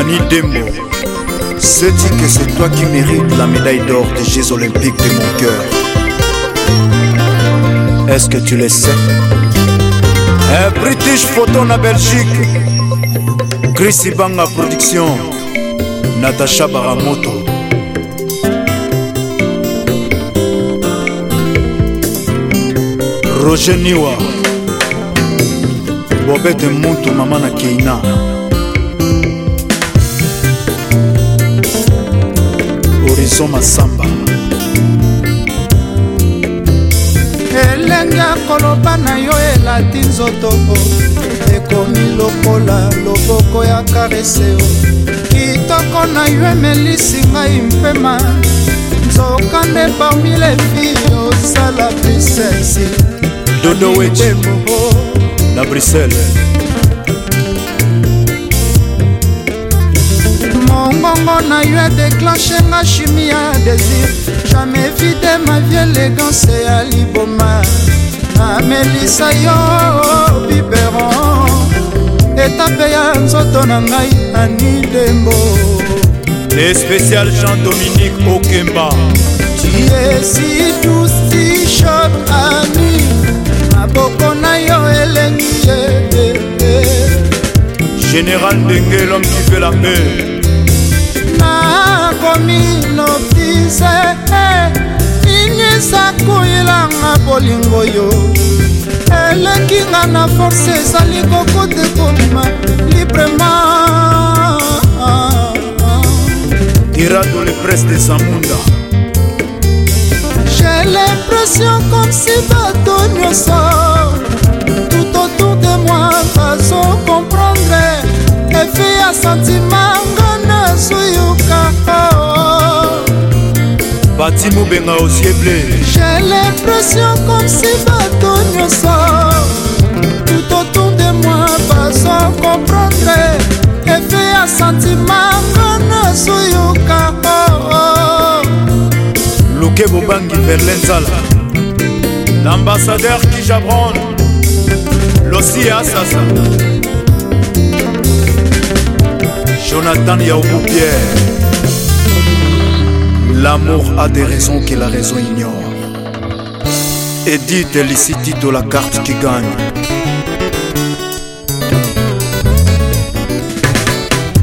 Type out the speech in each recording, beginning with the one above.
Annie Demo. C'est dit que c'est toi qui mérites la médaille d'or des Jeux Olympiques de mon cœur. Est-ce que tu le sais Un British photo na Belgique. Chris Banga Production. Natacha Baramoto. Roger Niwa. Bobette Moutou, maman Keina. horizon masamba elenge koloba na yo elati nzoto ekomi lokola loboko ya kareseo kitoko na yo emelisi ngai mpema nzoka nde parmi le fille osala princesi dodoweemo na bruxelles bongo na yo edeklenchenga chimie ya désir jamais vide ma vie élégance ya liboma amelisa yo biberon etape ya nzoto na ngai ani dembo le spécial jean dominique okemba tiesi tusi shot ami maboko na yo elengi ye eh, eh, eh. général ndenge l'homme qui fait la paix minotise eh, inyisa koyelanga bolingo yo eleki nga na force ezali kokote komema librema tirado le pres de samunda j'ai l'impression comme si bato nyonso tout autour de moi bazo comprendre efe ya sentimanga nazoyoka mati mobenga osieble jai l'impression comme si bato nyonso tout autour de moi bazo comprendre efe ya sentima ngana soyoka oo luke bobangi verle nzala l'ambassadeur kijabron losi asasa jonathan yaobu pierre L'amour a des raisons que la raison ignore. Edith Eliciti de la carte qui gagne.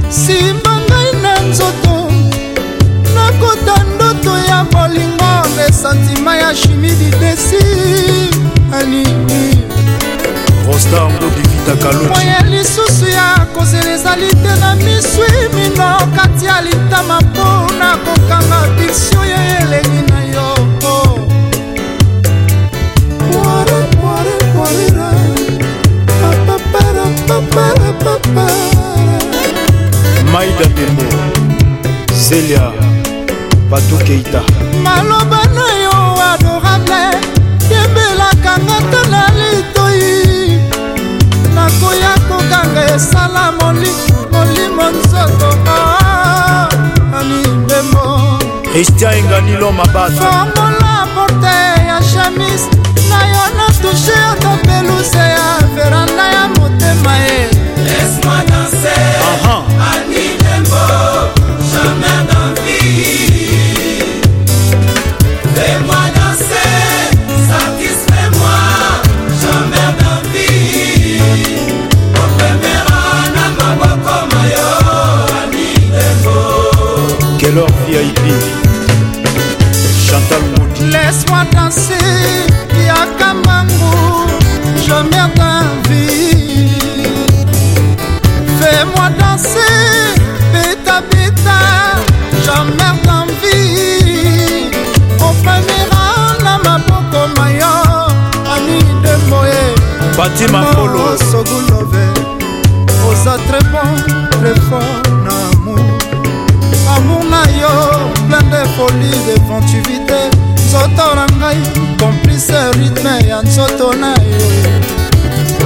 simba ngai na nzoto nakota ndoto ya bolingo resentima ya chimie didesi alini moya lisusu ya kozela ezali te na miswi mino kati ya litama mpo na kokanga addiction ya elengi na yo maida bembo zelia batukeita maloba na yo adorable yembelaka ngata na litoi nakoya kokanga esala molimo estia enganilo mabasaamola porte ya chamis na yo na touche oto peluse ya veranda fatima polo sogulove oza très bon très fort na amour amour na yo plein de folie de ventivité nzoto na ngai complice rythme ya nzoto na yo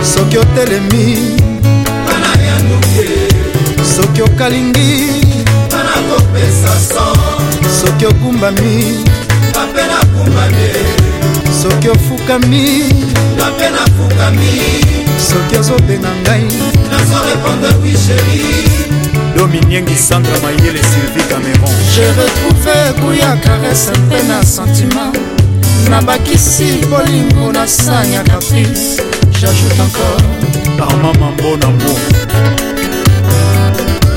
soki otelemi soki okalingi soki okumbami soki ofukami soki azobenga ngai dominiengi sandra mayele sylvie cameron je retrouve kuya karese mpe na sentiment nabakisi bolingo na sani ya caprice jajoute encore arma mambo na mbo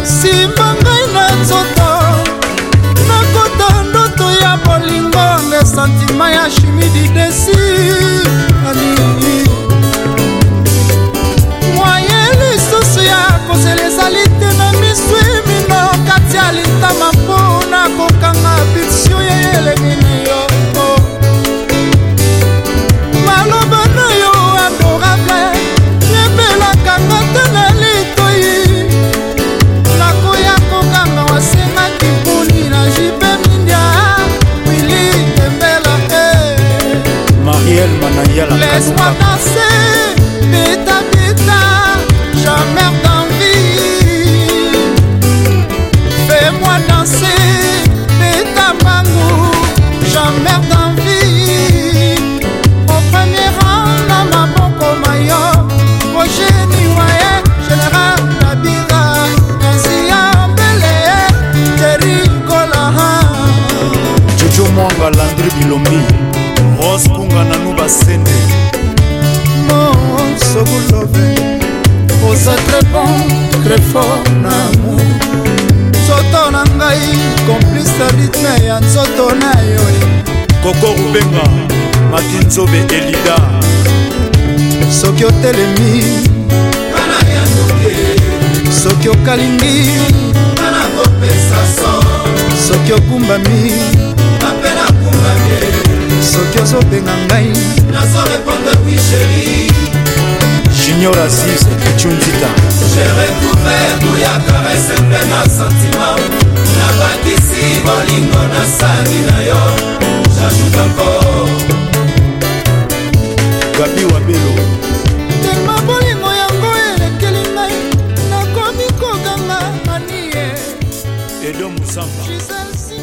simba ngai na nzoto nakota ndoto ya bolingo nde sentima ya chimidide Laisse-moi danser, bêta bêta, jamais d'envie. Fais-moi danser, bêta bangou, jamais d'envie. Au premier rang, la maboko mayo, au génie, ouais, général Nabira, ainsi embellé, Terry Colahan. Jojo Mwanga, Landry Bilombi, Rose Kunga, Nanou Basende. lobulobe oza très bon très fort na amour nzoto na ngai komplise ritme ya nzoto na yo koko rubenga makinzobe elida soki otelemi soki okalingi soki okumbami soki ozobenga ngai junior aziz chunzita nabakisi bolingo na sani na yo jajukako gabi wabelo tema bolingo yango elekeli ngai nakomi koganga anie edo musamba